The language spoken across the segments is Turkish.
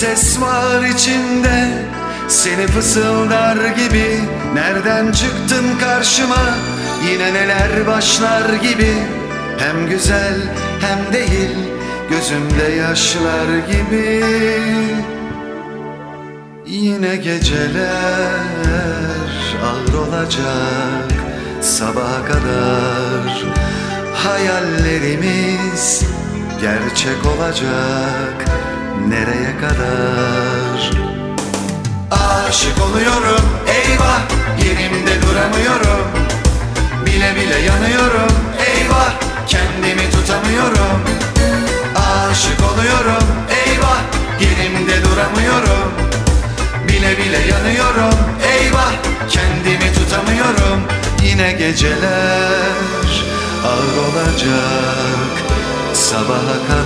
ses var içimde Seni fısıldar gibi Nereden çıktın karşıma? Yine neler başlar gibi? Hem güzel hem değil Gözümde yaşlar gibi. Yine geceler ağır olacak Sabaha kadar. Hayallerimiz gerçek olacak. Nereye kadar. Aşık oluyorum eyvah Yerimde duramıyorum. Bile bile yanıyorum eyvah Kendimi tutamıyorum. Aşık oluyorum eyvah Yerimde duramıyorum. Bile bile yanıyorum eyvah Kendimi tutamıyorum. Yine geceler ağır olacak Sabaha kadar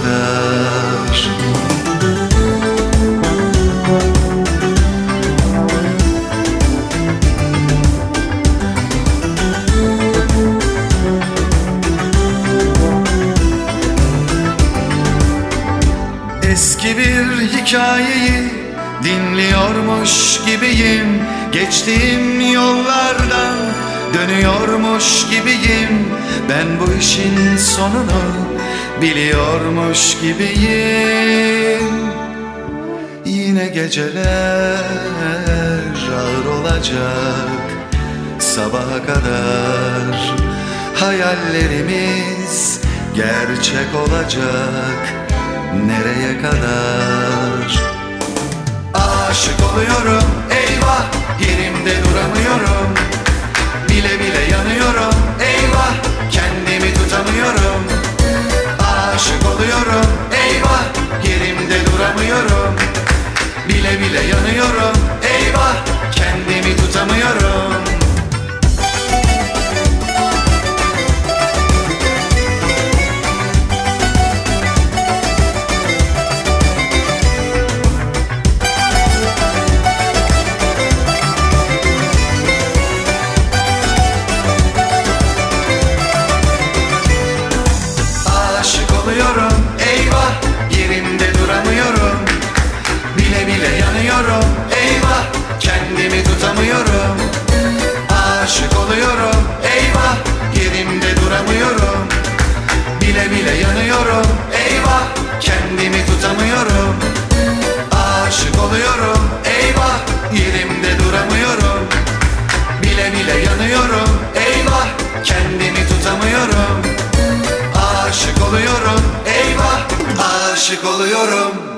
Eski bir hikayeyi dinliyormuş gibiyim. Geçtiğim yollardan dönüyormuş gibiyim. Ben bu işin sonunu biliyormuş gibiyim. Yine geceler ağır olacak. Sabaha kadar hayallerimiz gerçek olacak Nereye kadar? Aşık oluyorum aşık oluyorum.